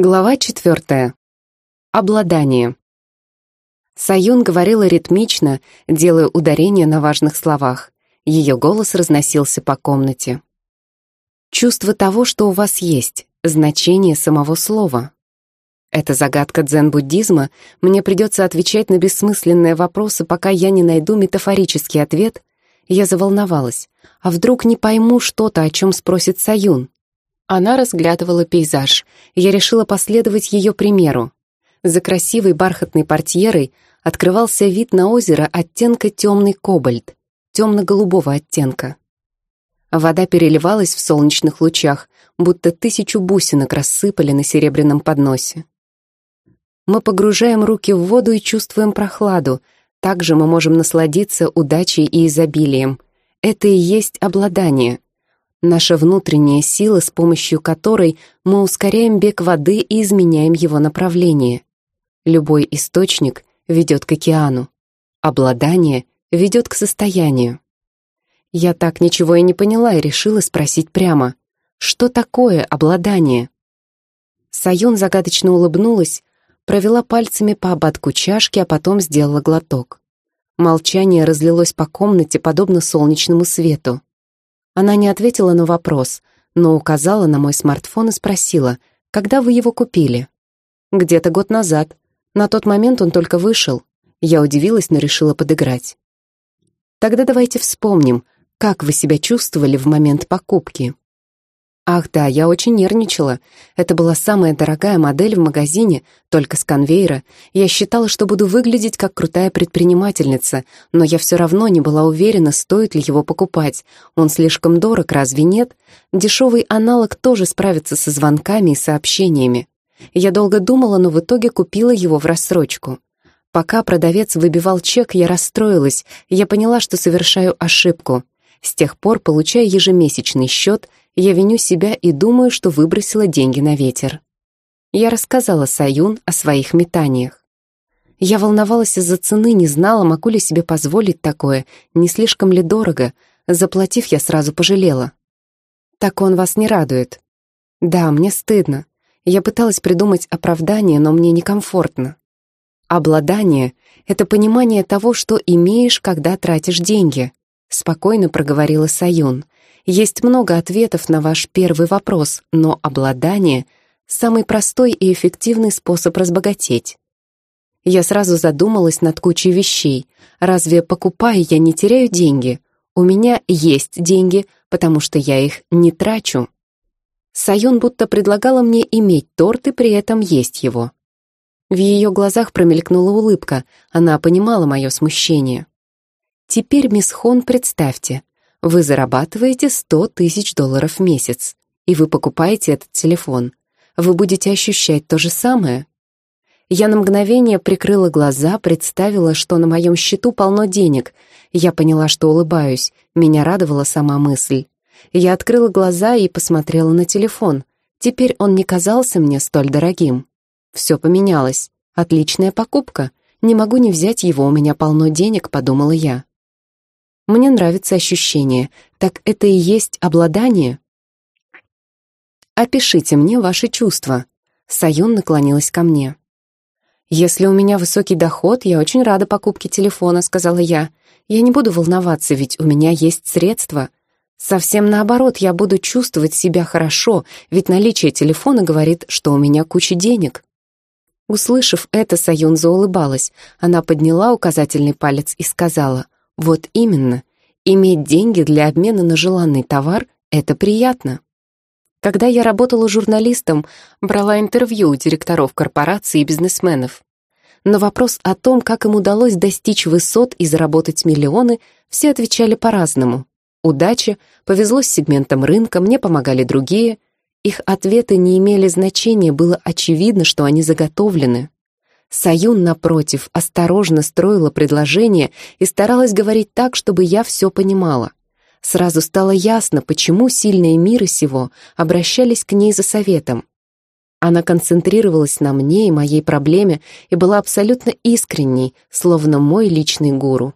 Глава четвертая. Обладание. Саюн говорила ритмично, делая ударение на важных словах. Ее голос разносился по комнате. Чувство того, что у вас есть, значение самого слова. Это загадка дзен-буддизма, мне придется отвечать на бессмысленные вопросы, пока я не найду метафорический ответ. Я заволновалась. А вдруг не пойму что-то, о чем спросит Саюн? Она разглядывала пейзаж. Я решила последовать ее примеру. За красивой бархатной портьерой открывался вид на озеро оттенка темный кобальт, темно-голубого оттенка. Вода переливалась в солнечных лучах, будто тысячу бусинок рассыпали на серебряном подносе. Мы погружаем руки в воду и чувствуем прохладу. Также мы можем насладиться удачей и изобилием. Это и есть обладание — наша внутренняя сила, с помощью которой мы ускоряем бег воды и изменяем его направление. Любой источник ведет к океану. Обладание ведет к состоянию. Я так ничего и не поняла и решила спросить прямо, что такое обладание? Саюн загадочно улыбнулась, провела пальцами по ободку чашки, а потом сделала глоток. Молчание разлилось по комнате, подобно солнечному свету. Она не ответила на вопрос, но указала на мой смартфон и спросила, когда вы его купили? Где-то год назад. На тот момент он только вышел. Я удивилась, но решила подыграть. Тогда давайте вспомним, как вы себя чувствовали в момент покупки. Ах да, я очень нервничала. Это была самая дорогая модель в магазине, только с конвейера. Я считала, что буду выглядеть как крутая предпринимательница, но я все равно не была уверена, стоит ли его покупать. Он слишком дорог, разве нет? Дешевый аналог тоже справится со звонками и сообщениями. Я долго думала, но в итоге купила его в рассрочку. Пока продавец выбивал чек, я расстроилась. Я поняла, что совершаю ошибку. С тех пор, получая ежемесячный счет, я виню себя и думаю, что выбросила деньги на ветер. Я рассказала Саюн о своих метаниях. Я волновалась из-за цены, не знала, могу ли себе позволить такое, не слишком ли дорого. Заплатив, я сразу пожалела. «Так он вас не радует?» «Да, мне стыдно. Я пыталась придумать оправдание, но мне некомфортно. Обладание — это понимание того, что имеешь, когда тратишь деньги», — спокойно проговорила Саюн. Есть много ответов на ваш первый вопрос, но обладание — самый простой и эффективный способ разбогатеть. Я сразу задумалась над кучей вещей. Разве, покупая, я не теряю деньги? У меня есть деньги, потому что я их не трачу. Саюн будто предлагала мне иметь торт и при этом есть его. В ее глазах промелькнула улыбка, она понимала мое смущение. Теперь, мисс Хон, представьте, вы зарабатываете 100 тысяч долларов в месяц, и вы покупаете этот телефон. Вы будете ощущать то же самое? Я на мгновение прикрыла глаза, представила, что на моем счету полно денег. Я поняла, что улыбаюсь. Меня радовала сама мысль. Я открыла глаза и посмотрела на телефон. Теперь он не казался мне столь дорогим. Все поменялось. Отличная покупка. Не могу не взять его, у меня полно денег, подумала я. Мне нравится ощущение. Так это и есть обладание? Опишите мне ваши чувства. Саюн наклонилась ко мне. «Если у меня высокий доход, я очень рада покупке телефона», — сказала я. «Я не буду волноваться, ведь у меня есть средства. Совсем наоборот, я буду чувствовать себя хорошо, ведь наличие телефона говорит, что у меня куча денег». Услышав это, Саюн заулыбалась. Она подняла указательный палец и сказала — вот именно, иметь деньги для обмена на желанный товар — это приятно. Когда я работала журналистом, брала интервью у директоров корпораций и бизнесменов. На вопрос о том, как им удалось достичь высот и заработать миллионы, все отвечали по-разному. Удача, повезло с сегментом рынка, мне помогали другие. Их ответы не имели значения, было очевидно, что они заготовлены. Саюн, напротив, осторожно строила предложение и старалась говорить так, чтобы я все понимала. Сразу стало ясно, почему сильные миры сего обращались к ней за советом. Она концентрировалась на мне и моей проблеме и была абсолютно искренней, словно мой личный гуру.